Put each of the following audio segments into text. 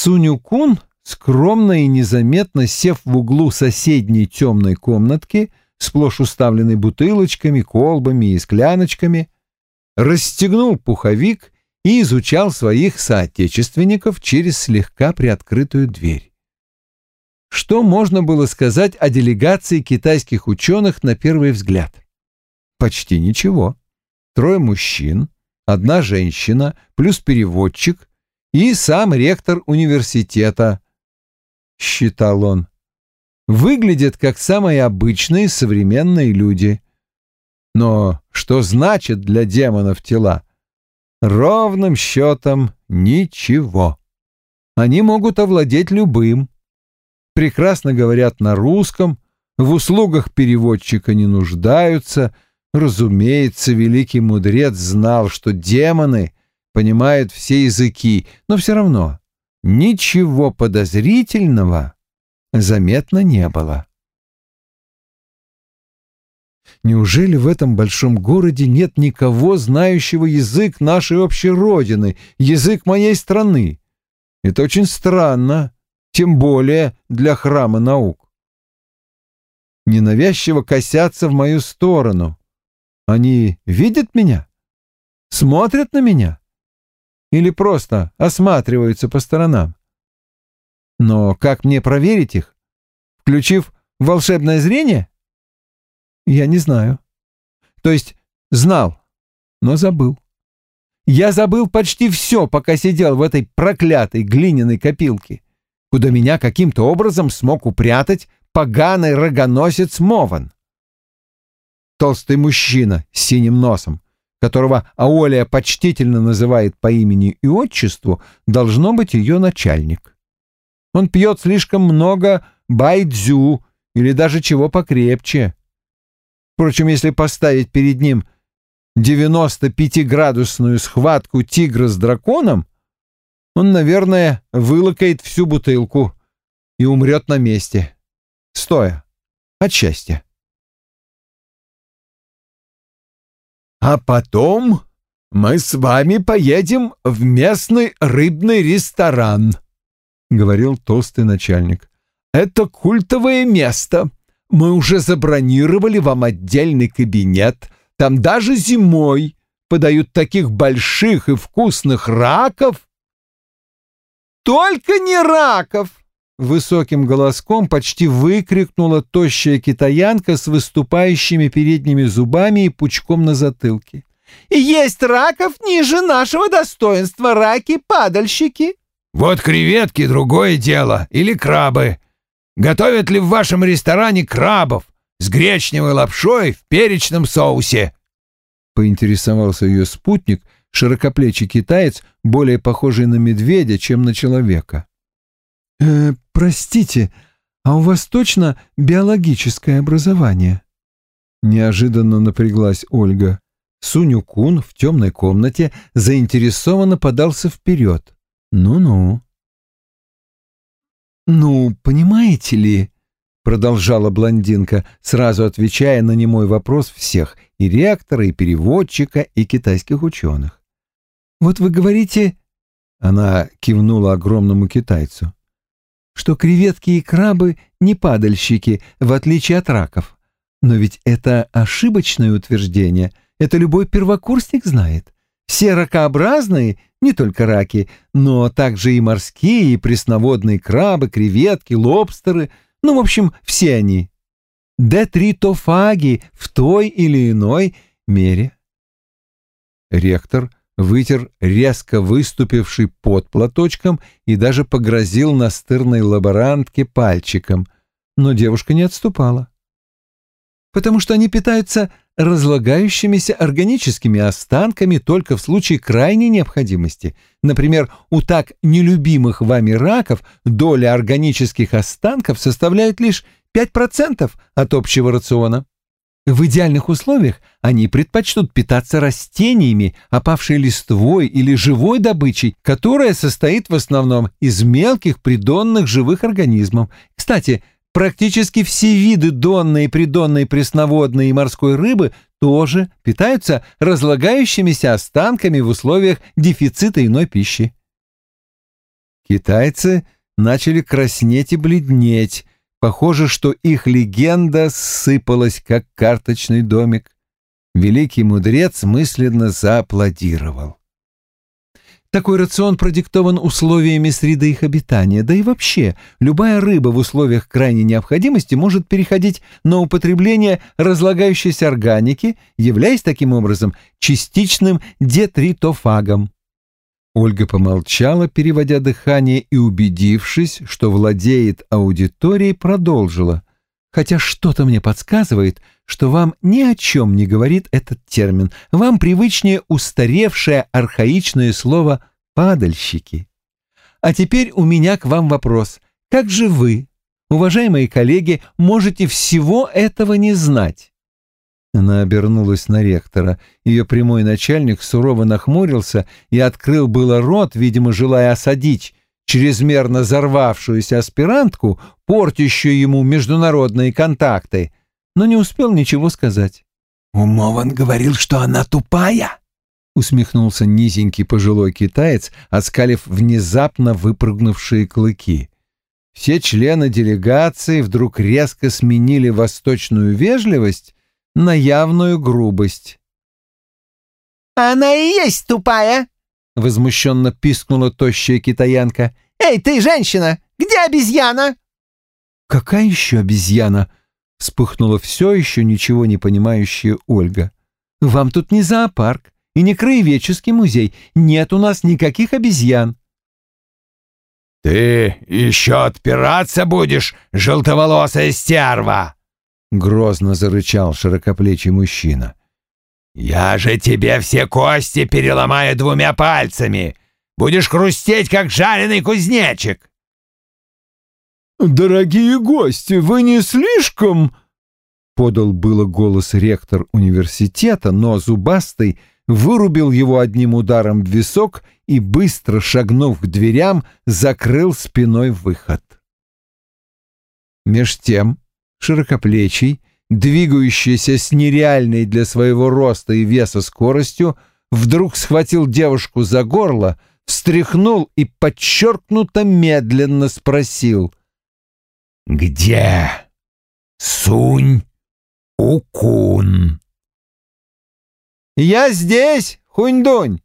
Суню-кун, скромно и незаметно сев в углу соседней темной комнатки, сплошь уставленной бутылочками, колбами и скляночками, расстегнул пуховик и изучал своих соотечественников через слегка приоткрытую дверь. Что можно было сказать о делегации китайских ученых на первый взгляд? Почти ничего. Трое мужчин, одна женщина, плюс переводчик и сам ректор университета, считал он. Выглядят как самые обычные современные люди. Но что значит для демонов тела? Ровным счетом ничего. Они могут овладеть любым. Прекрасно говорят на русском, в услугах переводчика не нуждаются. Разумеется, великий мудрец знал, что демоны понимают все языки, но все равно ничего подозрительного заметно не было. Неужели в этом большом городе нет никого, знающего язык нашей общей родины, язык моей страны? Это очень странно, тем более для храма наук. Ненавязчиво косятся в мою сторону. Они видят меня? Смотрят на меня? Или просто осматриваются по сторонам? Но как мне проверить их? Включив волшебное зрение? Я не знаю. То есть знал, но забыл. Я забыл почти все, пока сидел в этой проклятой глиняной копилке, куда меня каким-то образом смог упрятать поганый рогоносец Мован. Толстый мужчина с синим носом, которого Аолия почтительно называет по имени и отчеству, должно быть ее начальник. Он пьет слишком много байдзю или даже чего покрепче. Впрочем, если поставить перед ним 95-градусную схватку тигра с драконом, он, наверное, вылокает всю бутылку и умрет на месте, стоя, от счастья. «А потом мы с вами поедем в местный рыбный ресторан», — говорил толстый начальник. «Это культовое место. Мы уже забронировали вам отдельный кабинет. Там даже зимой подают таких больших и вкусных раков. Только не раков! Высоким голоском почти выкрикнула тощая китаянка с выступающими передними зубами и пучком на затылке. «И есть раков ниже нашего достоинства, раки-падальщики!» «Вот креветки — другое дело, или крабы. Готовят ли в вашем ресторане крабов с гречневой лапшой в перечном соусе?» Поинтересовался ее спутник, широкоплечий китаец, более похожий на медведя, чем на человека. «Э, «Простите, а у вас точно биологическое образование?» Неожиданно напряглась Ольга. Суню-кун в темной комнате заинтересованно подался вперед. «Ну-ну». «Ну, понимаете ли...» — продолжала блондинка, сразу отвечая на немой вопрос всех, и ректора, и переводчика, и китайских ученых. «Вот вы говорите...» — она кивнула огромному китайцу что креветки и крабы не падальщики, в отличие от раков. Но ведь это ошибочное утверждение, это любой первокурсник знает. Все ракообразные не только раки, но также и морские, и пресноводные крабы, креветки, лобстеры, ну, в общем, все они. Детритофаги в той или иной мере. Ректор вытер резко выступивший под платочком и даже погрозил настырной лаборантке пальчиком, но девушка не отступала. «Потому что они питаются разлагающимися органическими останками только в случае крайней необходимости. Например, у так нелюбимых вами раков доля органических останков составляет лишь 5% от общего рациона. В идеальных условиях они предпочтут питаться растениями, опавшей листвой или живой добычей, которая состоит в основном из мелких придонных живых организмов. Кстати, Практически все виды донной, придонной, пресноводной и морской рыбы тоже питаются разлагающимися останками в условиях дефицита иной пищи. Китайцы начали краснеть и бледнеть. Похоже, что их легенда сыпалась, как карточный домик. Великий мудрец мысленно зааплодировал. Такой рацион продиктован условиями среды их обитания, да и вообще, любая рыба в условиях крайней необходимости может переходить на употребление разлагающейся органики, являясь таким образом частичным детритофагом. Ольга помолчала, переводя дыхание, и, убедившись, что владеет аудиторией, продолжила. «Хотя что-то мне подсказывает, что вам ни о чем не говорит этот термин. Вам привычнее устаревшее архаичное слово «падальщики». А теперь у меня к вам вопрос. Как же вы, уважаемые коллеги, можете всего этого не знать? Она обернулась на ректора. Ее прямой начальник сурово нахмурился и открыл было рот, видимо, желая осадить чрезмерно взорвавшуюся аспирантку, портящую ему международные контакты, но не успел ничего сказать. «Умован говорил, что она тупая?» — усмехнулся низенький пожилой китаец, оскалив внезапно выпрыгнувшие клыки. Все члены делегации вдруг резко сменили восточную вежливость на явную грубость. «Она и есть тупая!» — возмущенно пискнула тощая китаянка. «Эй, ты, женщина, где обезьяна?» «Какая еще обезьяна?» — вспыхнула все еще ничего не понимающая Ольга. «Вам тут не зоопарк и не краеведческий музей. Нет у нас никаких обезьян». «Ты еще отпираться будешь, желтоволосая стерва!» — грозно зарычал широкоплечий мужчина. «Я же тебе все кости переломаю двумя пальцами! Будешь хрустеть, как жареный кузнечик!» «Дорогие гости, вы не слишком...» Подал было голос ректор университета, но Зубастый вырубил его одним ударом в висок и, быстро шагнув к дверям, закрыл спиной выход. Меж тем широкоплечий, двигающийся с нереальной для своего роста и веса скоростью, вдруг схватил девушку за горло, встряхнул и подчеркнуто медленно спросил «Где Сунь Укун?» «Я здесь, Хунь-Дунь!»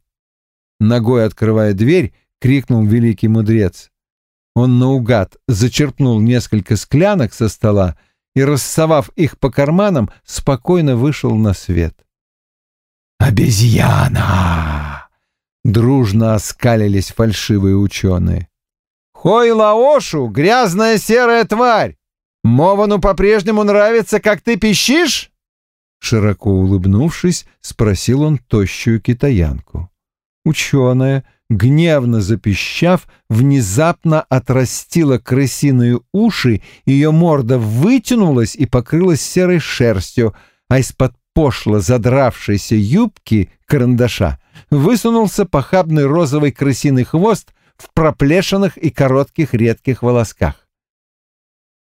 Ногой открывая дверь, крикнул великий мудрец. Он наугад зачерпнул несколько склянок со стола и, рассовав их по карманам, спокойно вышел на свет. «Обезьяна!» — дружно оскалились фальшивые ученые. «Хой Лаошу, грязная серая тварь! Мовану по-прежнему нравится, как ты пищишь?» Широко улыбнувшись, спросил он тощую китаянку. Ученая гневно запищав, внезапно отрастила крысиные уши, ее морда вытянулась и покрылась серой шерстью, а из-под пошло задравшейся юбки карандаша высунулся похабный розовый крысиный хвост в проплешинах и коротких редких волосках.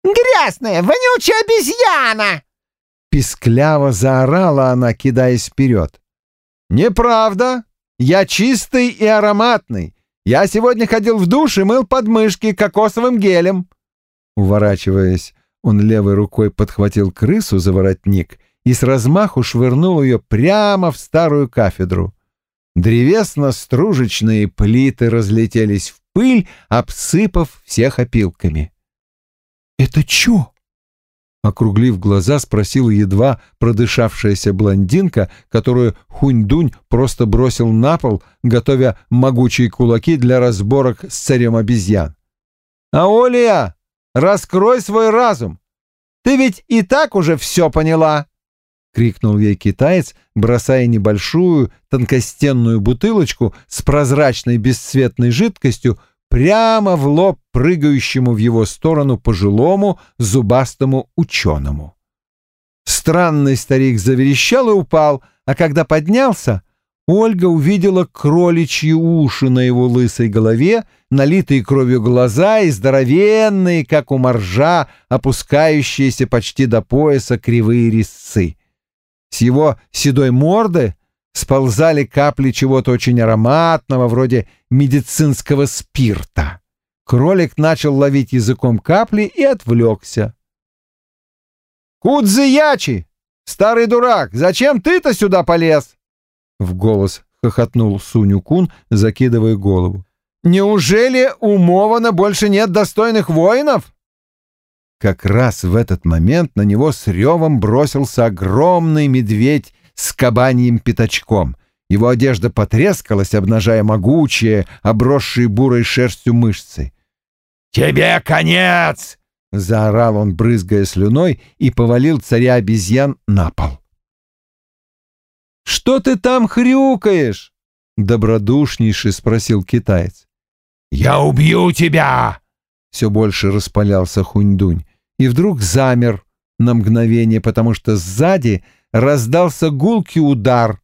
«Грязная, вонючая обезьяна!» Пискляво заорала она, кидаясь вперед. «Неправда!» Я чистый и ароматный. Я сегодня ходил в душ и мыл подмышки кокосовым гелем». Уворачиваясь, он левой рукой подхватил крысу за воротник и с размаху швырнул ее прямо в старую кафедру. Древесно-стружечные плиты разлетелись в пыль, обсыпав всех опилками. «Это чё?» Округлив глаза, спросила едва продышавшаяся блондинка, которую Хунь-Дунь просто бросил на пол, готовя могучие кулаки для разборок с царем обезьян. «Аолия, раскрой свой разум! Ты ведь и так уже все поняла!» — крикнул ей китаец, бросая небольшую тонкостенную бутылочку с прозрачной бесцветной жидкостью прямо в лоб прыгающему в его сторону пожилому зубастому ученому. Странный старик заверещал и упал, а когда поднялся, Ольга увидела кроличьи уши на его лысой голове, налитые кровью глаза и здоровенные, как у моржа, опускающиеся почти до пояса кривые резцы. С его седой морды сползали капли чего-то очень ароматного, вроде медицинского спирта. Кролик начал ловить языком капли и отвлекся. «Кудзыячи! Старый дурак, зачем ты-то сюда полез?» В голос хохотнул Суню-кун, закидывая голову. «Неужели у Мована больше нет достойных воинов?» Как раз в этот момент на него с ревом бросился огромный медведь с кабаньим пятачком. Его одежда потрескалась, обнажая могучие, обросшие бурой шерстью мышцы. «Тебе конец!» — заорал он, брызгая слюной, и повалил царя обезьян на пол. «Что ты там хрюкаешь?» — добродушнейший спросил китаец. «Я убью тебя!» — все больше распалялся Хуньдунь и вдруг замер на мгновение, потому что сзади раздался гулкий удар.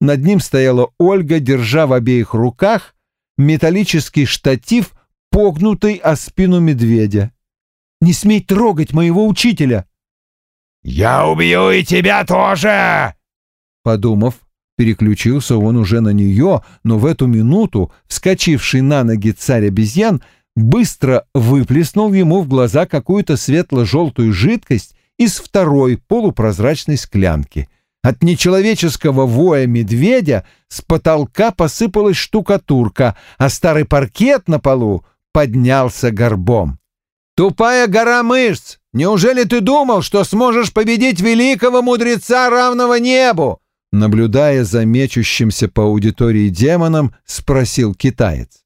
Над ним стояла Ольга, держа в обеих руках металлический штатив, погнутый о спину медведя. «Не смей трогать моего учителя!» «Я убью и тебя тоже!» Подумав, переключился он уже на нее, но в эту минуту, вскочивший на ноги царь обезьян, быстро выплеснул ему в глаза какую-то светло-желтую жидкость из второй полупрозрачной склянки. От нечеловеческого воя медведя с потолка посыпалась штукатурка, а старый паркет на полу поднялся горбом. «Тупая гора мышц! Неужели ты думал, что сможешь победить великого мудреца, равного небу?» Наблюдая за мечущимся по аудитории демоном, спросил китаец.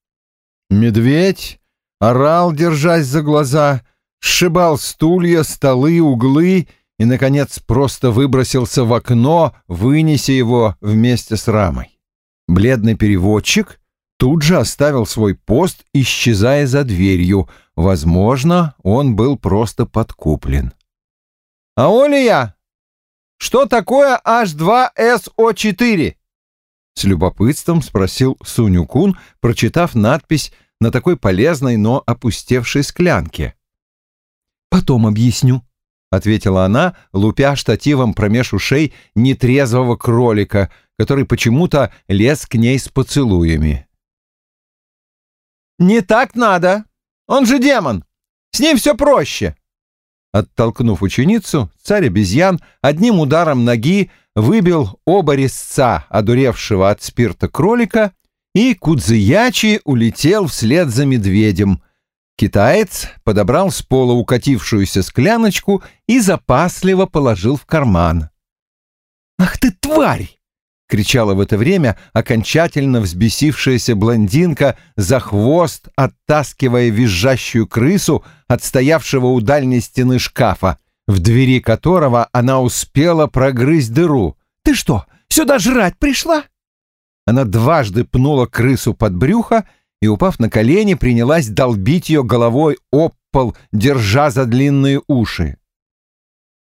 Медведь орал, держась за глаза, сшибал стулья, столы, углы и, наконец, просто выбросился в окно, вынеся его вместе с рамой. Бледный переводчик тут же оставил свой пост, исчезая за дверью. Возможно, он был просто подкуплен. «А Олия, что такое H2SO4?» С любопытством спросил Суню-кун, прочитав надпись на такой полезной, но опустевшей склянке. «Потом объясню», — ответила она, лупя штативом промеж ушей нетрезвого кролика, который почему-то лез к ней с поцелуями. «Не так надо! Он же демон! С ним все проще!» Оттолкнув ученицу, царь обезьян одним ударом ноги выбил оба резца, одуревшего от спирта кролика, и Кудзыячи улетел вслед за медведем. Китаец подобрал с пола укатившуюся скляночку и запасливо положил в карман. «Ах ты, тварь!» — кричала в это время окончательно взбесившаяся блондинка за хвост, оттаскивая визжащую крысу от стоявшего у дальней стены шкафа, в двери которого она успела прогрызть дыру. «Ты что, сюда жрать пришла?» Она дважды пнула крысу под брюхо и, упав на колени, принялась долбить ее головой об пол, держа за длинные уши.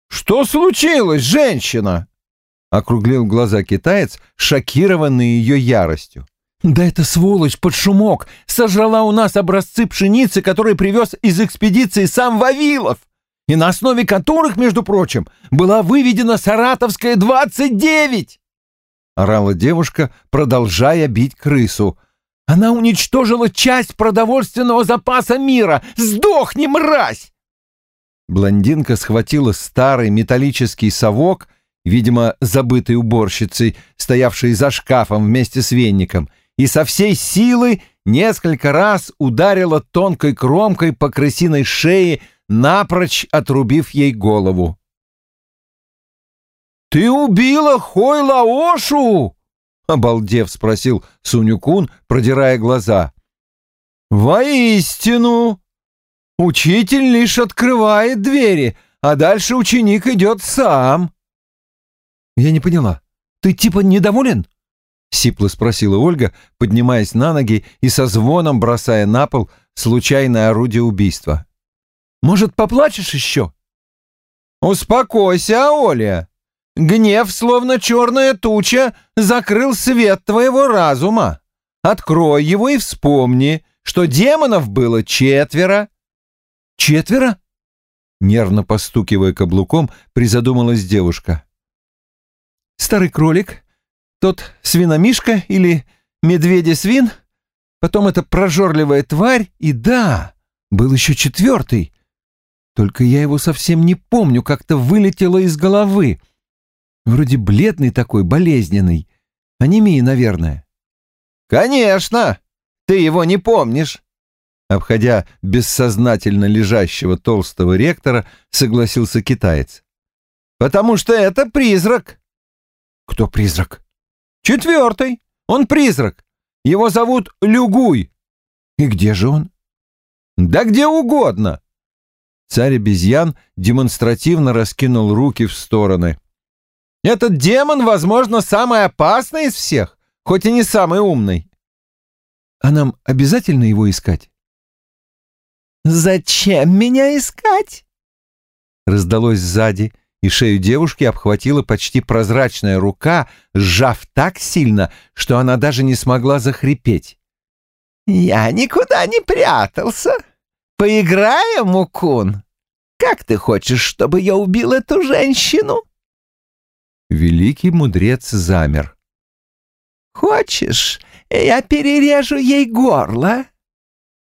«Что случилось, женщина?» — округлил глаза китаец, шокированный ее яростью. «Да эта сволочь под шумок сожрала у нас образцы пшеницы, которые привез из экспедиции сам Вавилов, и на основе которых, между прочим, была выведена Саратовская 29!» — орала девушка, продолжая бить крысу. «Она уничтожила часть продовольственного запаса мира! Сдохни, мразь!» Блондинка схватила старый металлический совок, видимо, забытый уборщицей, стоявший за шкафом вместе с венником, и со всей силы несколько раз ударила тонкой кромкой по крысиной шее, напрочь отрубив ей голову. «Ты убила Хой-Лаошу?» — обалдев спросил Сунюкун, продирая глаза. «Воистину! Учитель лишь открывает двери, а дальше ученик идет сам». «Я не поняла. Ты типа недоволен?» — сипло спросила Ольга, поднимаясь на ноги и со звоном бросая на пол случайное орудие убийства. «Может, поплачешь еще?» «Успокойся, Оля!» Гнев, словно черная туча, закрыл свет твоего разума. Открой его и вспомни, что демонов было четверо. Четверо? Нервно постукивая каблуком, призадумалась девушка. Старый кролик, тот свиномишка или медведя-свин, потом эта прожорливая тварь и, да, был еще четвертый. Только я его совсем не помню, как-то вылетело из головы. Вроде бледный такой, болезненный. Анемия, наверное. «Конечно! Ты его не помнишь!» Обходя бессознательно лежащего толстого ректора, согласился китаец. «Потому что это призрак!» «Кто призрак?» «Четвертый! Он призрак! Его зовут Люгуй!» «И где же он?» «Да где угодно!» Царь обезьян демонстративно раскинул руки в стороны. «Этот демон, возможно, самый опасный из всех, хоть и не самый умный». «А нам обязательно его искать?» «Зачем меня искать?» Раздалось сзади, и шею девушки обхватила почти прозрачная рука, сжав так сильно, что она даже не смогла захрипеть. «Я никуда не прятался. Поиграем, Мукун? Как ты хочешь, чтобы я убил эту женщину?» Великий мудрец замер. «Хочешь, я перережу ей горло?»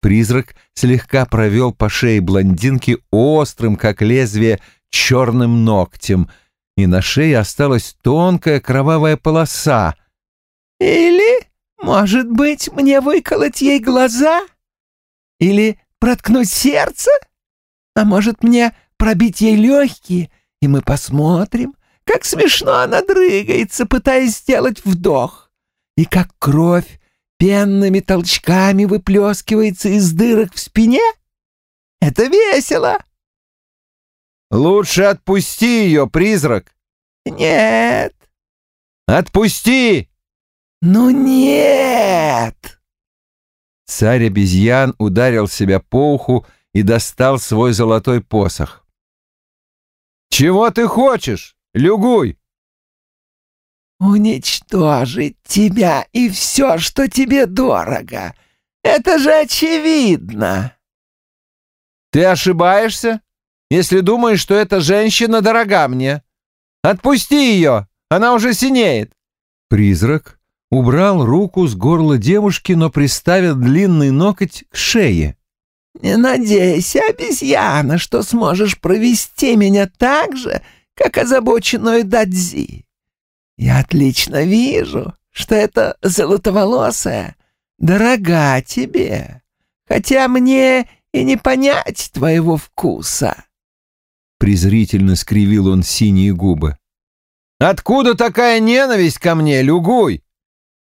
Призрак слегка провел по шее блондинки острым, как лезвие, черным ногтем, и на шее осталась тонкая кровавая полоса. «Или, может быть, мне выколоть ей глаза? Или проткнуть сердце? А может, мне пробить ей легкие, и мы посмотрим, как смешно она дрыгается, пытаясь сделать вдох, и как кровь пенными толчками выплескивается из дырок в спине? Это весело. Лучше отпусти ее, призрак. Нет. Отпусти! Ну нет! Царь обезьян ударил себя по уху и достал свой золотой посох. «Чего ты хочешь, Люгуй?» «Уничтожить тебя и все, что тебе дорого. Это же очевидно!» «Ты ошибаешься, если думаешь, что эта женщина дорога мне. Отпусти ее, она уже синеет!» Призрак убрал руку с горла девушки, но приставил длинный ноготь к шее. «Не надейся, обезьяна, что сможешь провести меня так же, как озабоченную Дадзи. Я отлично вижу, что эта золотоволосая дорога тебе, хотя мне и не понять твоего вкуса. Презрительно скривил он синие губы. «Откуда такая ненависть ко мне, Люгуй?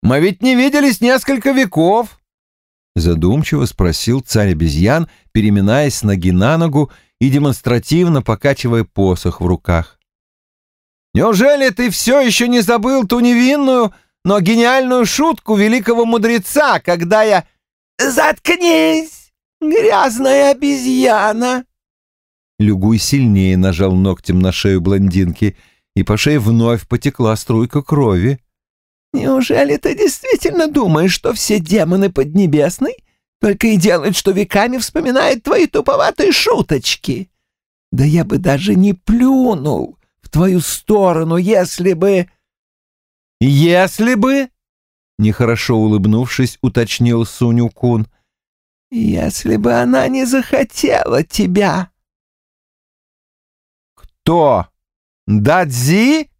Мы ведь не виделись несколько веков!» Задумчиво спросил царь обезьян, переминаясь с ноги на ногу и демонстративно покачивая посох в руках. Неужели ты все еще не забыл ту невинную, но гениальную шутку великого мудреца, когда я... «Заткнись, грязная обезьяна!» Люгуй сильнее нажал ногтем на шею блондинки, и по шее вновь потекла струйка крови. «Неужели ты действительно думаешь, что все демоны Поднебесной только и делают, что веками вспоминают твои туповатые шуточки? Да я бы даже не плюнул, в твою сторону, если бы...» «Если бы...» — нехорошо улыбнувшись, уточнил Суню-кун. «Если бы она не захотела тебя». «Кто? Дадзи?»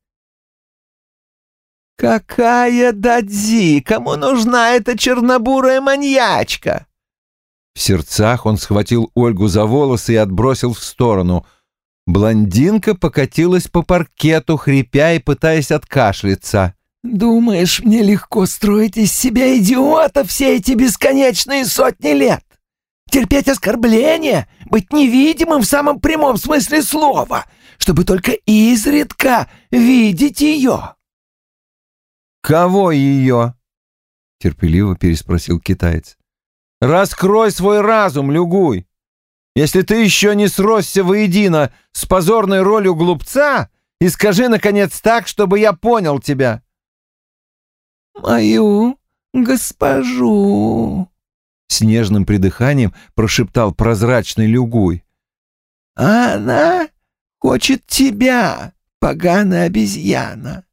«Какая Дадзи? Кому нужна эта чернобурая маньячка?» В сердцах он схватил Ольгу за волосы и отбросил в сторону — Блондинка покатилась по паркету, хрипя и пытаясь откашляться. «Думаешь, мне легко строить из себя идиота все эти бесконечные сотни лет? Терпеть оскорбления, быть невидимым в самом прямом смысле слова, чтобы только изредка видеть ее?» «Кого ее?» — терпеливо переспросил китаец. «Раскрой свой разум, Люгуй! Если ты еще не сросся воедино с позорной ролью глупца, и скажи, наконец, так, чтобы я понял тебя». «Мою госпожу», — с нежным придыханием прошептал прозрачный люгуй. «Она хочет тебя, поганая обезьяна.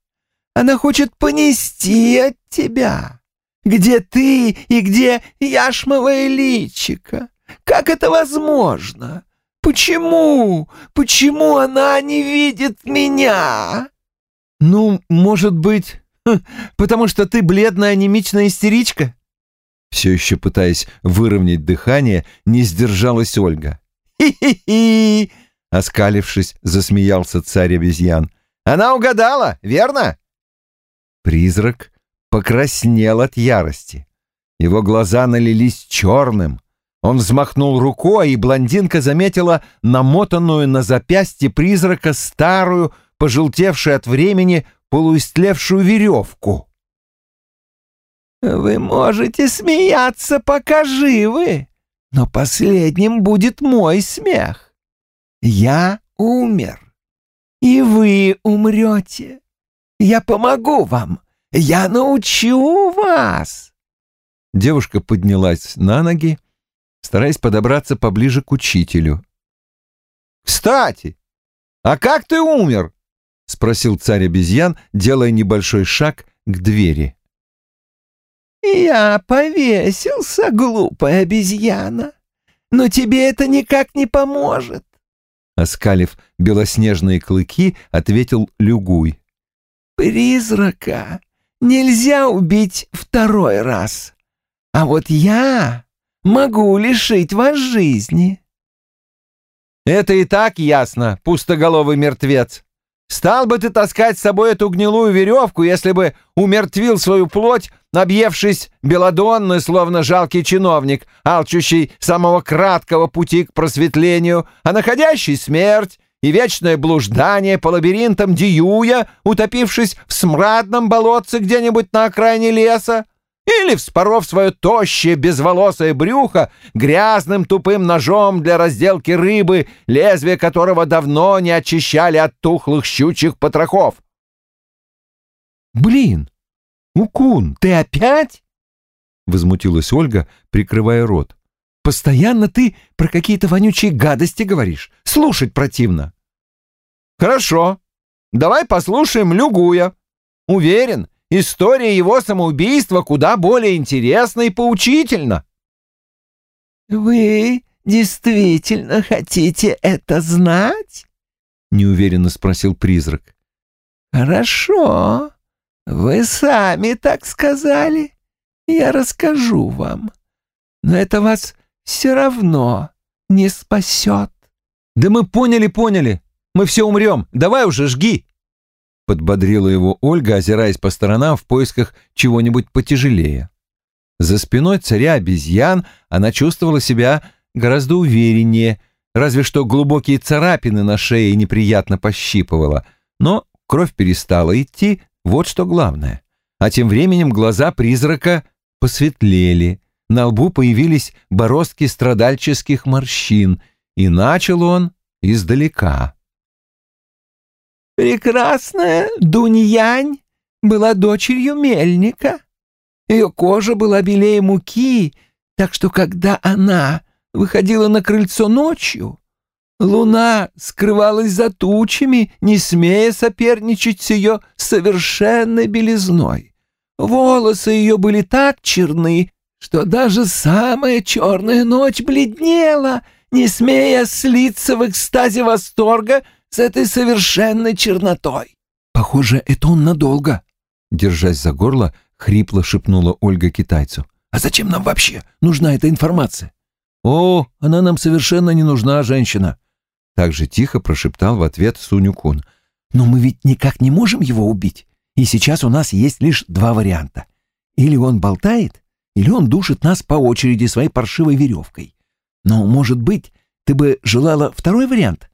Она хочет понести от тебя. Где ты и где яшмовое личико? Как это возможно? Почему? Почему она не видит меня? Ну, может быть, потому что ты бледная анемичная истеричка? Все еще пытаясь выровнять дыхание, не сдержалась Ольга. «Хи-хи-хи!» — оскалившись, засмеялся царь обезьян. «Она угадала, верно?» Призрак покраснел от ярости. Его глаза налились черным. Он взмахнул рукой, и блондинка заметила намотанную на запястье призрака старую, пожелтевшую от времени, полуистлевшую веревку. «Вы можете смеяться, пока живы, но последним будет мой смех. Я умер, и вы умрете. Я помогу вам, я научу вас». Девушка поднялась на ноги, стараясь подобраться поближе к учителю. «Кстати, а как ты умер?» — спросил царь обезьян, делая небольшой шаг к двери. «Я повесился, глупая обезьяна, но тебе это никак не поможет», — оскалив белоснежные клыки, ответил Люгуй. «Призрака нельзя убить второй раз, а вот я могу лишить вас жизни». «Это и так ясно, пустоголовый мертвец. Стал бы ты таскать с собой эту гнилую веревку, если бы умертвил свою плоть, объевшись белодонной, словно жалкий чиновник, алчущий самого краткого пути к просветлению, а находящий смерть и вечное блуждание по лабиринтам Диюя, утопившись в смрадном болотце где-нибудь на окраине леса, или вспоров свое тощее безволосое брюхо грязным тупым ножом для разделки рыбы, лезвие которого давно не очищали от тухлых щучьих потрохов. «Блин, Укун, ты опять?» — возмутилась Ольга, прикрывая рот. «Постоянно ты про какие-то вонючие гадости говоришь. Слушать противно». «Хорошо. Давай послушаем Люгуя. Уверен, История его самоубийства куда более интересна и поучительна. «Вы действительно хотите это знать?» — неуверенно спросил призрак. «Хорошо. Вы сами так сказали. Я расскажу вам. Но это вас все равно не спасет». «Да мы поняли, поняли. Мы все умрем. Давай уже жги». Подбодрила его Ольга, озираясь по сторонам в поисках чего-нибудь потяжелее. За спиной царя обезьян она чувствовала себя гораздо увереннее, разве что глубокие царапины на шее неприятно пощипывала, но кровь перестала идти, вот что главное. А тем временем глаза призрака посветлели, на лбу появились бороздки страдальческих морщин, и начал он издалека. Прекрасная Дуньянь была дочерью мельника. Ее кожа была белее муки, так что когда она выходила на крыльцо ночью, луна скрывалась за тучами, не смея соперничать с ее совершенной белизной. Волосы ее были так черны, что даже самая черная ночь бледнела, не смея слиться в экстазе восторга с этой совершенной чернотой. Похоже, это он надолго. Держась за горло, хрипло шепнула Ольга китайцу. А зачем нам вообще нужна эта информация? О, она нам совершенно не нужна, женщина. Так же тихо прошептал в ответ Сунюкун. Но мы ведь никак не можем его убить. И сейчас у нас есть лишь два варианта. Или он болтает, или он душит нас по очереди своей паршивой веревкой. Но, может быть, ты бы желала второй вариант?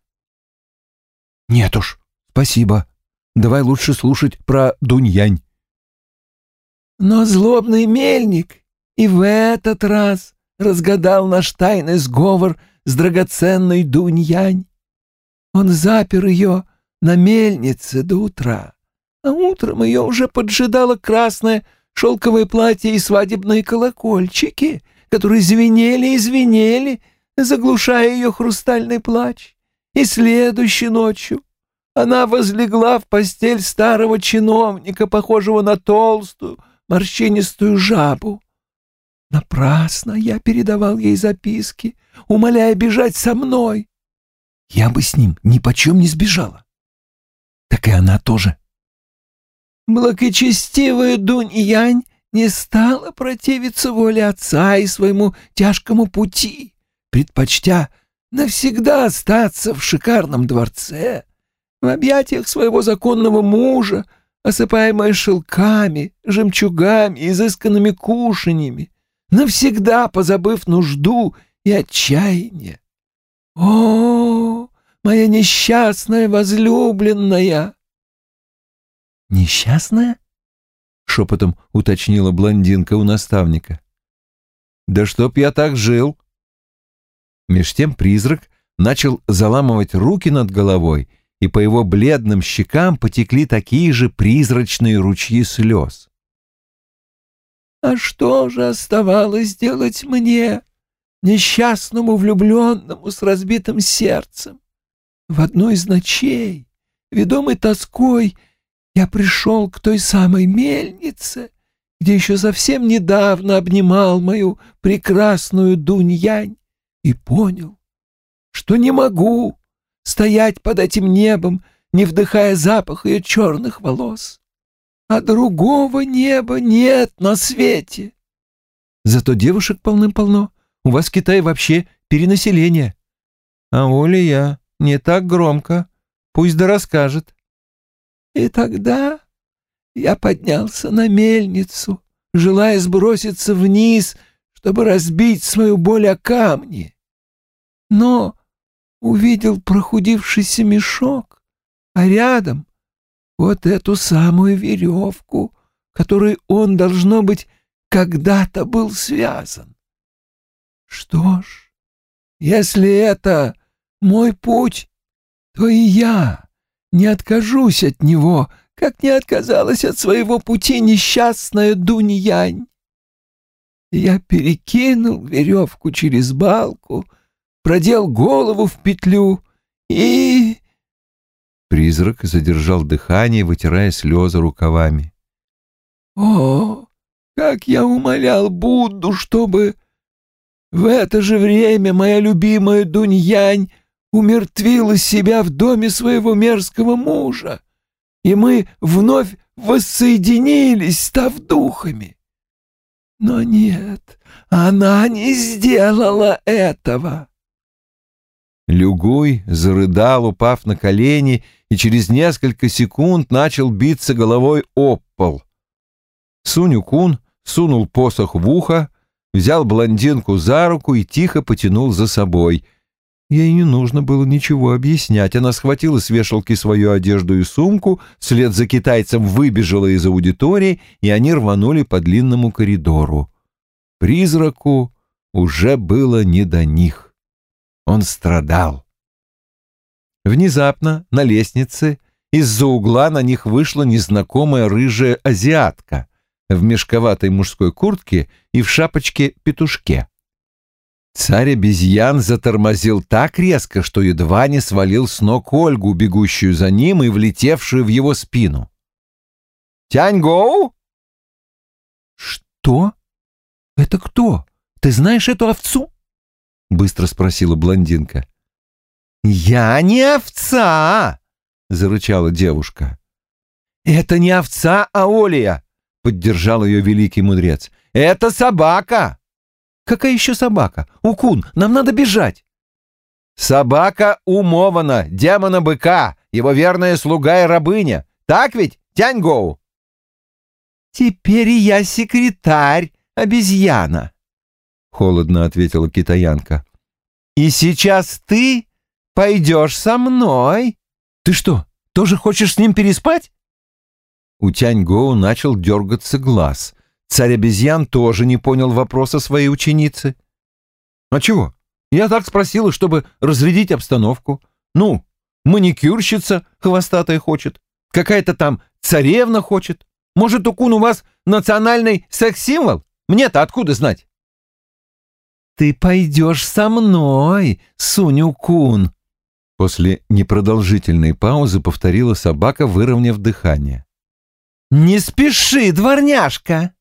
«Нет уж, спасибо. Давай лучше слушать про Дуньянь». Но злобный мельник и в этот раз разгадал наш тайный сговор с драгоценной Дуньянь. Он запер ее на мельнице до утра, а утром ее уже поджидало красное шелковое платье и свадебные колокольчики, которые звенели и звенели, заглушая ее хрустальный плач. И следующей ночью она возлегла в постель старого чиновника, похожего на толстую, морщинистую жабу. Напрасно я передавал ей записки, умоляя бежать со мной. Я бы с ним ни почем не сбежала. Так и она тоже. Благочестивая Дунь-Янь не стала противиться воле отца и своему тяжкому пути, предпочтя навсегда остаться в шикарном дворце, в объятиях своего законного мужа, осыпаемая шелками, жемчугами, изысканными кушаньями, навсегда позабыв нужду и отчаяние. О, моя несчастная возлюбленная! Несчастная? Шепотом уточнила блондинка у наставника. Да чтоб я так жил! Меж тем призрак начал заламывать руки над головой, и по его бледным щекам потекли такие же призрачные ручьи слез. А что же оставалось делать мне, несчастному влюбленному с разбитым сердцем? В одной из ночей, ведомый тоской, я пришел к той самой мельнице, где еще совсем недавно обнимал мою прекрасную Дуньянь, и понял, что не могу стоять под этим небом, не вдыхая запах ее черных волос а другого неба нет на свете. Зато девушек полным-полно. У вас в Китае вообще перенаселение. А Оля я не так громко. Пусть да расскажет. И тогда я поднялся на мельницу, желая сброситься вниз, чтобы разбить свою боль о камни. Но увидел прохудившийся мешок, а рядом вот эту самую веревку, которой он, должно быть, когда-то был связан. Что ж, если это мой путь, то и я не откажусь от него, как не отказалась от своего пути несчастная Дуньянь. Я перекинул веревку через балку, продел голову в петлю и Призрак задержал дыхание, вытирая слезы рукавами. «О, как я умолял Будду, чтобы в это же время моя любимая Дуньянь умертвила себя в доме своего мерзкого мужа, и мы вновь воссоединились, став духами. Но нет, она не сделала этого. Люгуй зарыдал, упав на колени, и через несколько секунд начал биться головой об пол. Суню-кун сунул посох в ухо, взял блондинку за руку и тихо потянул за собой. Ей не нужно было ничего объяснять. Она схватила с вешалки свою одежду и сумку, вслед за китайцем выбежала из аудитории, и они рванули по длинному коридору. Призраку уже было не до них. Он страдал. Внезапно на лестнице из-за угла на них вышла незнакомая рыжая азиатка в мешковатой мужской куртке и в шапочке-петушке. Царь обезьян затормозил так резко, что едва не свалил с ног Ольгу, бегущую за ним и влетевшую в его спину. «Тянь-гоу?» «Что? Это кто? Ты знаешь эту овцу?» быстро спросила блондинка. «Я не овца!» — зарычала девушка. «Это не овца, а Олия!» — поддержал ее великий мудрец. «Это собака!» «Какая еще собака? Укун, нам надо бежать!» «Собака умована, демона-быка, его верная слуга и рабыня. Так ведь, Тяньгоу?» «Теперь я секретарь, обезьяна!» — холодно ответила китаянка. «И сейчас ты пойдешь со мной». «Ты что, тоже хочешь с ним переспать?» У Тянь-Гоу начал дергаться глаз. Царь обезьян тоже не понял вопроса своей ученицы. «А чего? Я так спросила, чтобы разрядить обстановку. Ну, маникюрщица хвостатая хочет, какая-то там царевна хочет. Может, Укун у вас национальный секс-символ? Мне-то откуда знать?» «Ты пойдешь со мной, Суню-кун!» После непродолжительной паузы повторила собака, выровняв дыхание. «Не спеши, дворняжка!»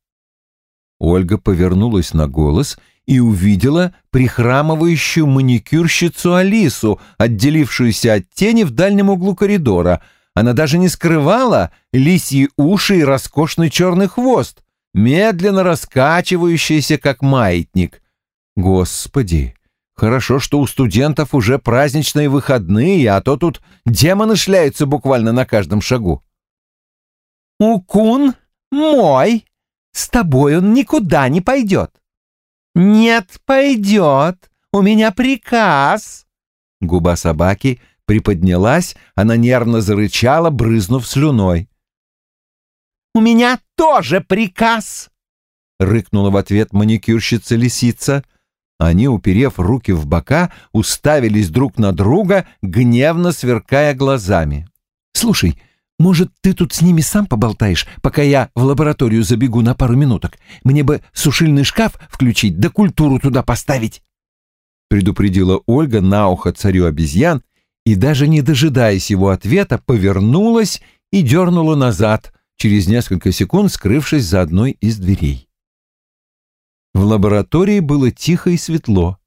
Ольга повернулась на голос и увидела прихрамывающую маникюрщицу Алису, отделившуюся от тени в дальнем углу коридора. Она даже не скрывала лисьи уши и роскошный черный хвост, медленно раскачивающийся, как маятник. Господи, хорошо, что у студентов уже праздничные выходные, а то тут демоны шляются буквально на каждом шагу. «Укун мой!» С тобой он никуда не пойдет». «Нет, пойдет. У меня приказ». Губа собаки приподнялась, она нервно зарычала, брызнув слюной. «У меня тоже приказ!» — рыкнула в ответ маникюрщица-лисица. Они, уперев руки в бока, уставились друг на друга, гневно сверкая глазами. «Слушай, может, ты тут с ними сам поболтаешь, пока я в лабораторию забегу на пару минуток? Мне бы сушильный шкаф включить, да культуру туда поставить!» Предупредила Ольга на ухо царю обезьян и, даже не дожидаясь его ответа, повернулась и дернула назад, через несколько секунд скрывшись за одной из дверей. В лаборатории было тихо и светло.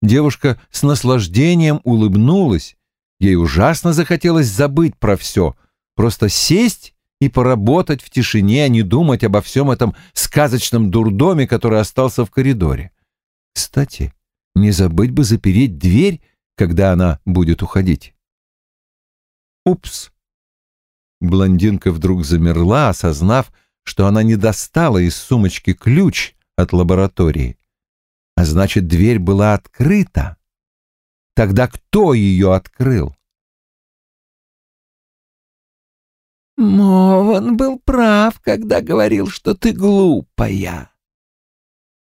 Девушка с наслаждением улыбнулась. Ей ужасно захотелось забыть про все — Просто сесть и поработать в тишине, а не думать обо всем этом сказочном дурдоме, который остался в коридоре. Кстати, не забыть бы запереть дверь, когда она будет уходить. Упс. Блондинка вдруг замерла, осознав, что она не достала из сумочки ключ от лаборатории. А значит, дверь была открыта. Тогда кто ее открыл? Мован был прав, когда говорил, что ты глупая.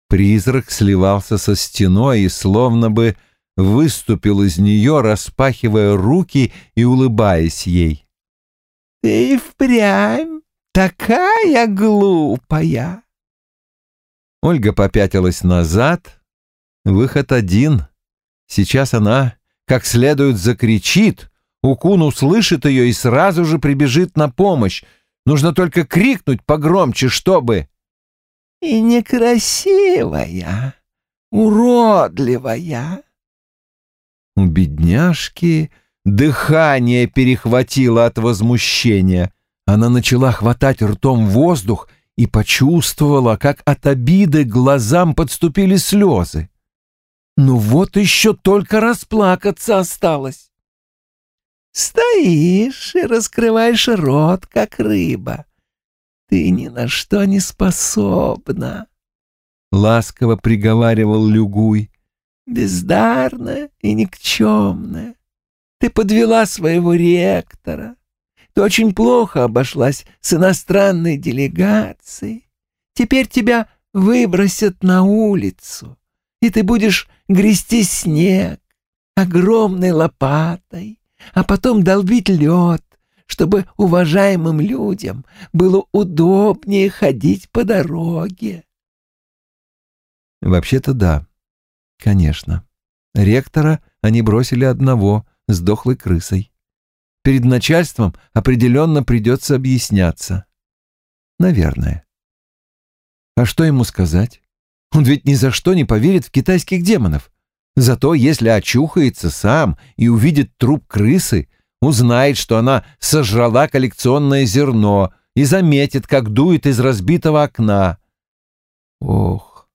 Призрак сливался со стеной и словно бы выступил из нее, распахивая руки и улыбаясь ей. «Ты впрямь такая глупая!» Ольга попятилась назад. Выход один. Сейчас она как следует закричит, Укун услышит ее и сразу же прибежит на помощь. Нужно только крикнуть погромче, чтобы... «И некрасивая, уродливая». У бедняжки дыхание перехватило от возмущения. Она начала хватать ртом воздух и почувствовала, как от обиды глазам подступили слезы. Ну вот еще только расплакаться осталось. Стоишь и раскрываешь рот, как рыба. Ты ни на что не способна. Ласково приговаривал Люгуй. Бездарная и никчемная. Ты подвела своего ректора. Ты очень плохо обошлась с иностранной делегацией. Теперь тебя выбросят на улицу, и ты будешь грести снег огромной лопатой а потом долбить лед, чтобы уважаемым людям было удобнее ходить по дороге. Вообще-то да, конечно. Ректора они бросили одного с дохлой крысой. Перед начальством определенно придется объясняться. Наверное. А что ему сказать? Он ведь ни за что не поверит в китайских демонов. Зато если очухается сам и увидит труп крысы, узнает, что она сожрала коллекционное зерно и заметит, как дует из разбитого окна. Ох,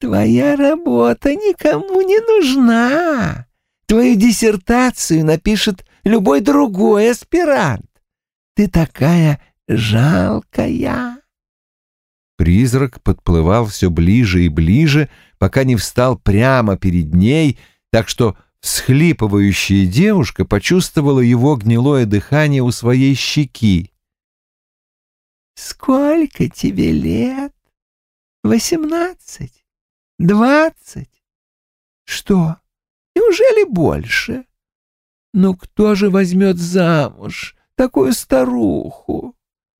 твоя работа никому не нужна. Твою диссертацию напишет любой другой аспирант. Ты такая жалкая. Призрак подплывал все ближе и ближе, пока не встал прямо перед ней, так что всхлипывающая девушка почувствовала его гнилое дыхание у своей щеки. «Сколько тебе лет? Восемнадцать? Двадцать? Что, неужели больше? Ну кто же возьмет замуж такую старуху?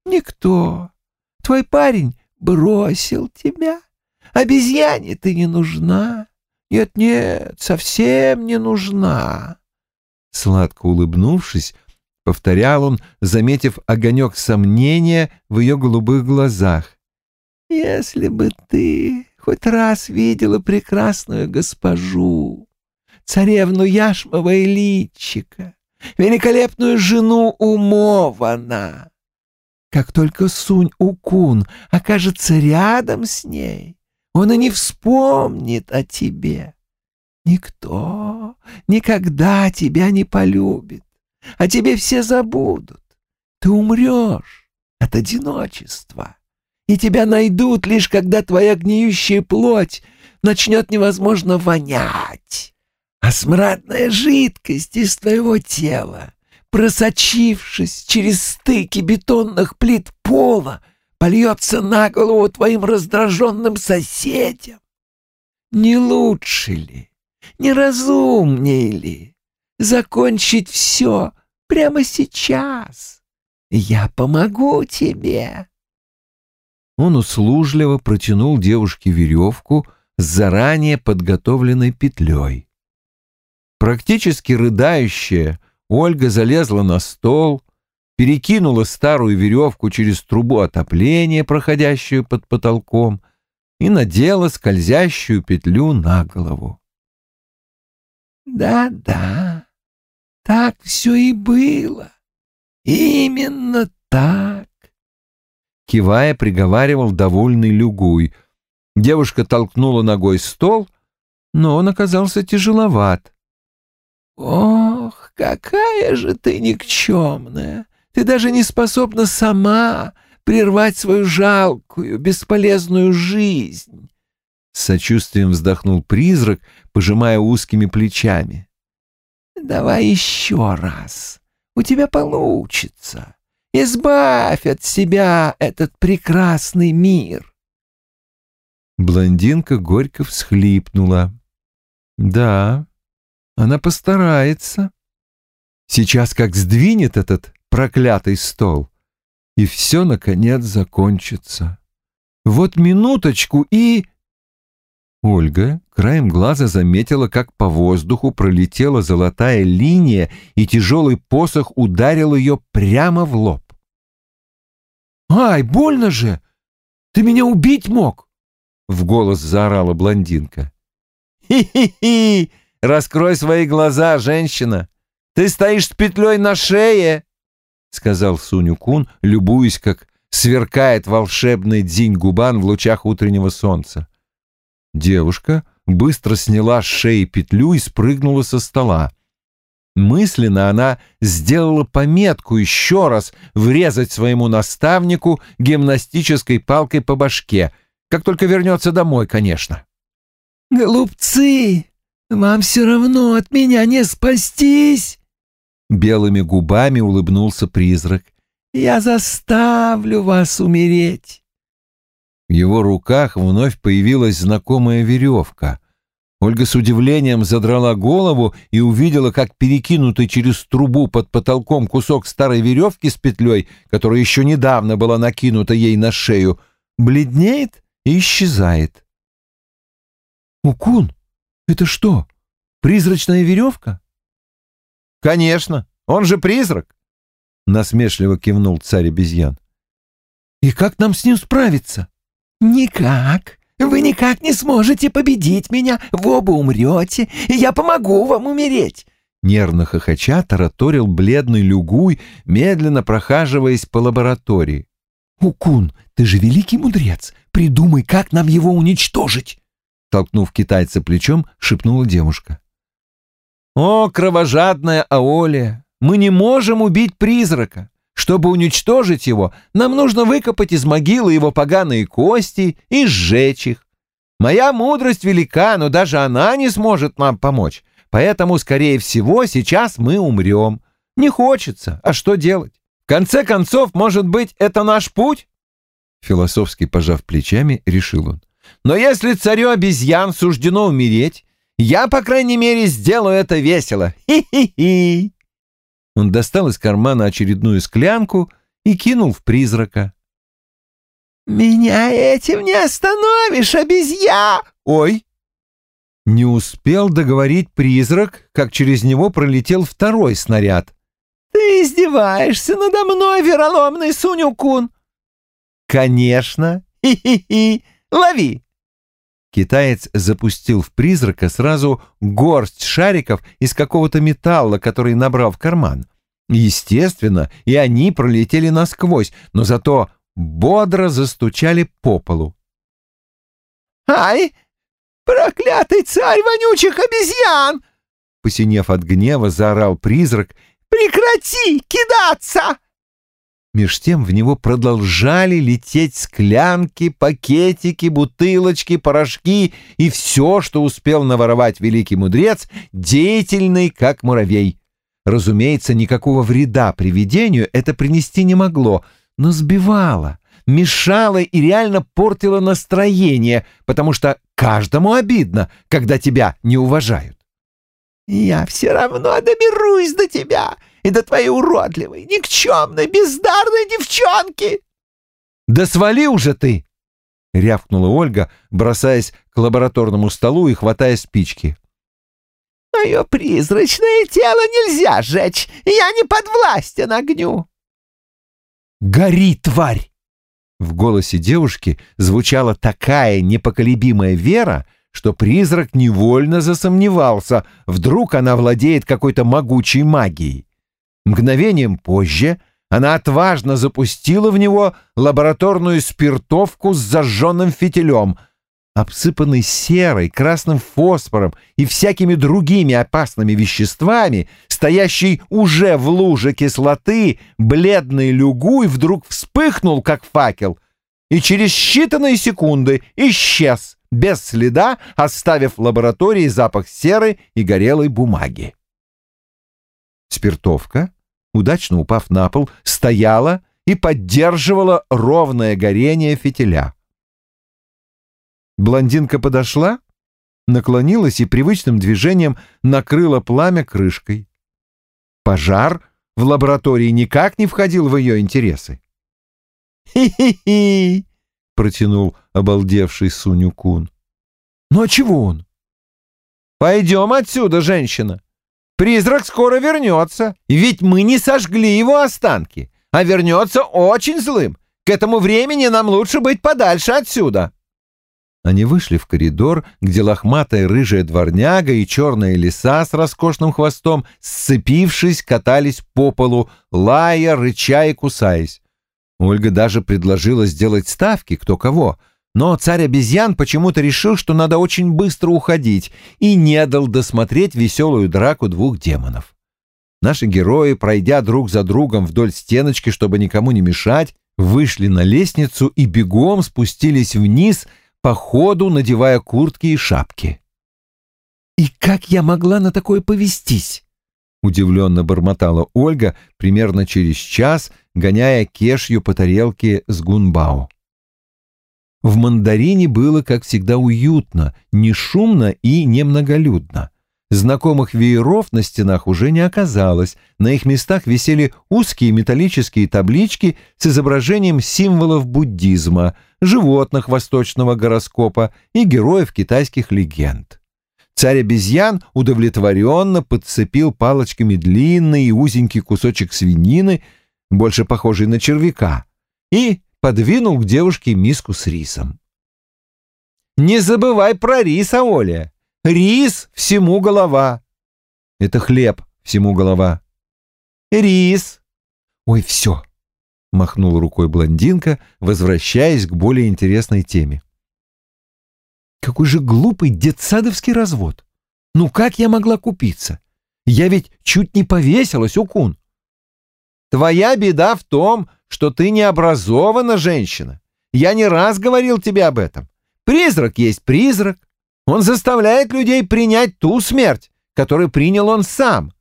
Никто. Твой парень бросил тебя. Обезьяне ты не нужна. Нет-нет, совсем не нужна. Сладко улыбнувшись, повторял он, заметив огонек сомнения в ее голубых глазах. Если бы ты хоть раз видела прекрасную госпожу, царевну Яшмова и Личика, великолепную жену Умована. Как только Сунь-Укун окажется рядом с ней, он и не вспомнит о тебе. Никто никогда тебя не полюбит, а тебе все забудут. Ты умрешь от одиночества и тебя найдут лишь когда твоя гниющая плоть начнет невозможно вонять, а смрадная жидкость из твоего тела, просочившись через стыки бетонных плит пола, польется на голову твоим раздраженным соседям. Не лучше ли, не разумнее ли закончить все прямо сейчас? Я помогу тебе. Он услужливо протянул девушке веревку с заранее подготовленной петлей. Практически рыдающая, Ольга залезла на стол, перекинула старую веревку через трубу отопления, проходящую под потолком, и надела скользящую петлю на голову. «Да-да, так все и было. Именно так кивая, приговаривал довольный Люгуй. Девушка толкнула ногой стол, но он оказался тяжеловат. «Ох, какая же ты никчемная! Ты даже не способна сама прервать свою жалкую, бесполезную жизнь!» С сочувствием вздохнул призрак, пожимая узкими плечами. «Давай еще раз. У тебя получится. Избавь от себя этот прекрасный мир. Блондинка горько всхлипнула. Да, она постарается. Сейчас как сдвинет этот проклятый стол, и все, наконец, закончится. Вот минуточку и... Ольга краем глаза заметила, как по воздуху пролетела золотая линия, и тяжелый посох ударил ее прямо в лоб. «Ай, больно же! Ты меня убить мог!» — в голос заорала блондинка. «Хи-хи-хи! Раскрой свои глаза, женщина! Ты стоишь с петлей на шее!» — сказал Суню-кун, любуясь, как сверкает волшебный дзинь-губан в лучах утреннего солнца. Девушка быстро сняла с шеи петлю и спрыгнула со стола. Мысленно она сделала пометку еще раз врезать своему наставнику гимнастической палкой по башке, как только вернется домой, конечно. «Голубцы, вам все равно от меня не спастись!» Белыми губами улыбнулся призрак. «Я заставлю вас умереть!» В его руках вновь появилась знакомая веревка. Ольга с удивлением задрала голову и увидела, как перекинутый через трубу под потолком кусок старой веревки с петлей, которая еще недавно была накинута ей на шею, бледнеет и исчезает. «Укун, это что, призрачная веревка?» «Конечно, он же призрак!» — насмешливо кивнул царь обезьян. «И как нам с ним справиться?» «Никак. Вы никак не сможете победить меня, вы оба умрете, и я помогу вам умереть. Нервно хохоча тараторил бледный люгуй, медленно прохаживаясь по лаборатории. «Укун, ты же великий мудрец, придумай, как нам его уничтожить!» Толкнув китайца плечом, шепнула девушка. «О, кровожадная Аолия, мы не можем убить призрака. Чтобы уничтожить его, нам нужно выкопать из могилы его поганые кости и сжечь их. Моя мудрость велика, но даже она не сможет нам помочь. Поэтому, скорее всего, сейчас мы умрем. Не хочется, а что делать? В конце концов, может быть, это наш путь?» Философски пожав плечами, решил он. «Но если царю обезьян суждено умереть, я, по крайней мере, сделаю это весело. Хи-хи-хи!» Он достал из кармана очередную склянку и кинул в призрака. «Меня этим не остановишь, обезья!» «Ой!» Не успел договорить призрак, как через него пролетел второй снаряд. «Ты издеваешься надо мной, вероломный Сунюкун?» «Конечно! Хи-хи-хи! Лови!» Китаец запустил в призрака сразу горсть шариков из какого-то металла, который набрал в карман. Естественно, и они пролетели насквозь, но зато бодро застучали по полу. «Ай, проклятый царь вонючих обезьян!» Посинев от гнева, заорал призрак. «Прекрати кидаться!» Меж тем в него продолжали лететь склянки, пакетики, бутылочки, порошки и все, что успел наворовать великий мудрец, деятельный, как муравей. Разумеется, никакого вреда привидению это принести не могло, но сбивало, мешало и реально портило настроение, потому что каждому обидно, когда тебя не уважают. «Я все равно доберусь до тебя и до твоей уродливой, никчемной, бездарной девчонки!» «Да свали уже ты!» — рявкнула Ольга, бросаясь к лабораторному столу и хватая спички. «Мое призрачное тело нельзя сжечь, я не подвластен огню!» «Гори, тварь!» В голосе девушки звучала такая непоколебимая вера, что призрак невольно засомневался, вдруг она владеет какой-то могучей магией. Мгновением позже она отважно запустила в него лабораторную спиртовку с зажженным фитилем, обсыпанный серой, красным фосфором и всякими другими опасными веществами, стоящий уже в луже кислоты, бледный люгуй вдруг вспыхнул, как факел, и через считанные секунды исчез без следа, оставив в лаборатории запах серы и горелой бумаги. Спиртовка, удачно упав на пол, стояла и поддерживала ровное горение фитиля. Блондинка подошла, наклонилась и привычным движением накрыла пламя крышкой. Пожар в лаборатории никак не входил в ее интересы. «Хи-хи-хи!» — протянул обалдевший Суню-кун. «Ну а чего он?» «Пойдем отсюда, женщина. Призрак скоро вернется, ведь мы не сожгли его останки, а вернется очень злым. К этому времени нам лучше быть подальше отсюда». Они вышли в коридор, где лохматая рыжая дворняга и черная лиса с роскошным хвостом, сцепившись, катались по полу, лая, рыча и кусаясь. Ольга даже предложила сделать ставки кто кого, но царь обезьян почему-то решил, что надо очень быстро уходить, и не дал досмотреть веселую драку двух демонов. Наши герои, пройдя друг за другом вдоль стеночки, чтобы никому не мешать, вышли на лестницу и бегом спустились вниз — по ходу надевая куртки и шапки. «И как я могла на такое повестись?» — удивленно бормотала Ольга примерно через час, гоняя кешью по тарелке с гунбао. В мандарине было, как всегда, уютно, не шумно и немноголюдно. Знакомых вееров на стенах уже не оказалось, на их местах висели узкие металлические таблички с изображением символов буддизма, животных восточного гороскопа и героев китайских легенд. Царь обезьян удовлетворенно подцепил палочками длинный и узенький кусочек свинины, больше похожий на червяка, и подвинул к девушке миску с рисом. «Не забывай про рис, Оля!» Рис всему голова. Это хлеб всему голова. Рис. Ой, все. Махнула рукой блондинка, возвращаясь к более интересной теме. Какой же глупый детсадовский развод. Ну как я могла купиться? Я ведь чуть не повесилась, Укун. Твоя беда в том, что ты необразована женщина. Я не раз говорил тебе об этом. Призрак есть призрак, он заставляет людей принять ту смерть, которую принял он сам.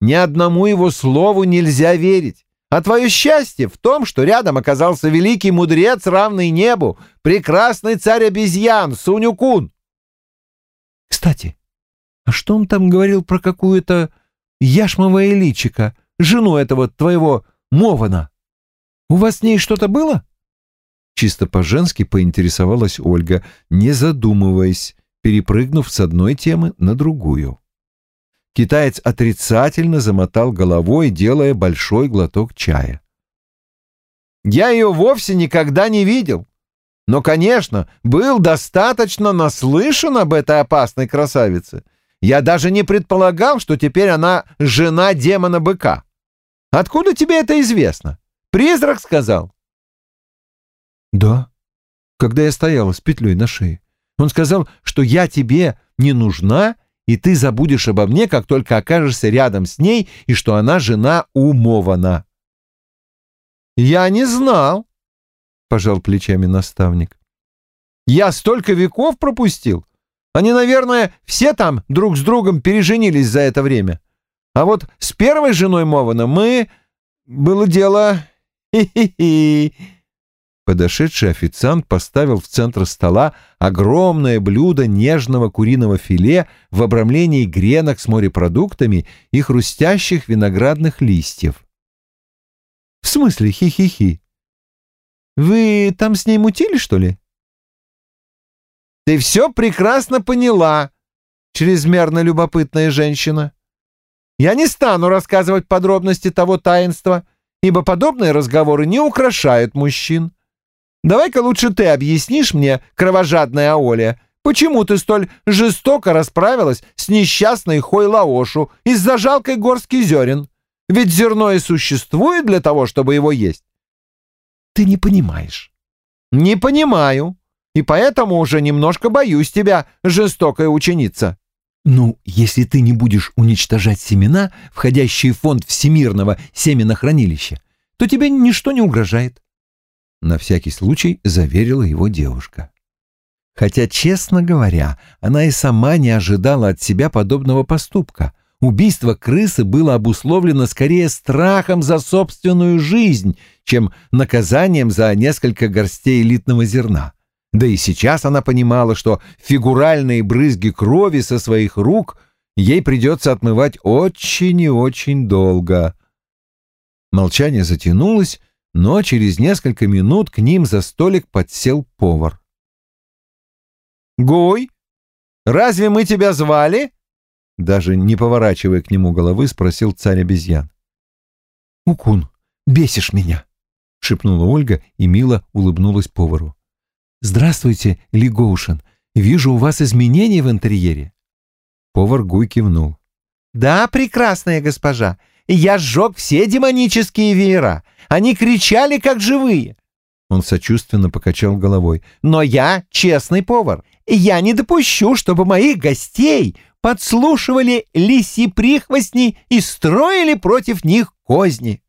Ни одному его слову нельзя верить. А твое счастье в том, что рядом оказался великий мудрец, равный небу, прекрасный царь обезьян, Сунюкун. Кстати, а что он там говорил про какую-то яшмовое личика, жену этого твоего Мована? У вас с ней что-то было? Чисто по-женски поинтересовалась Ольга, не задумываясь, перепрыгнув с одной темы на другую. Китаец отрицательно замотал головой, делая большой глоток чая. «Я ее вовсе никогда не видел. но, конечно, был достаточно наслышан об этой опасной красавице. Я даже не предполагал, что теперь она жена демона-быка. Откуда тебе это известно? Призрак сказал?» «Да, когда я стояла с петлей на шее. Он сказал, что я тебе не нужна, и ты забудешь обо мне, как только окажешься рядом с ней, и что она жена умована». «Я не знал», — пожал плечами наставник. «Я столько веков пропустил. Они, наверное, все там друг с другом переженились за это время. А вот с первой женой Мована мы... Было дело... Хи-хи-хи...» Подошедший официант поставил в центр стола огромное блюдо нежного куриного филе в обрамлении гренок с морепродуктами и хрустящих виноградных листьев. «В смысле хи-хи-хи? Вы там с ней мутили, что ли?» «Ты все прекрасно поняла, чрезмерно любопытная женщина. Я не стану рассказывать подробности того таинства, ибо подобные разговоры не украшают мужчин. Давай-ка лучше ты объяснишь мне, кровожадная Аоля, почему ты столь жестоко расправилась с несчастной Хойлаошу из-за жалкой горстки зерен? Ведь зерно и существует для того, чтобы его есть. Ты не понимаешь. Не понимаю. И поэтому уже немножко боюсь тебя, жестокая ученица. Ну, если ты не будешь уничтожать семена, входящие в фонд всемирного семенохранилища, то тебе ничто не угрожает на всякий случай заверила его девушка. Хотя, честно говоря, она и сама не ожидала от себя подобного поступка. Убийство крысы было обусловлено скорее страхом за собственную жизнь, чем наказанием за несколько горстей элитного зерна. Да и сейчас она понимала, что фигуральные брызги крови со своих рук ей придется отмывать очень и очень долго. Молчание затянулось, но через несколько минут к ним за столик подсел повар. «Гуй, разве мы тебя звали?» Даже не поворачивая к нему головы, спросил царь обезьян. «Укун, бесишь меня!» — шепнула Ольга и мило улыбнулась повару. «Здравствуйте, Лигоушен. Вижу у вас изменения в интерьере». Повар Гуй кивнул. «Да, прекрасная госпожа. Я сжег все демонические веера. Они кричали, как живые. Он сочувственно покачал головой. «Но я честный повар. Я не допущу, чтобы моих гостей подслушивали лиси прихвостней и строили против них козни».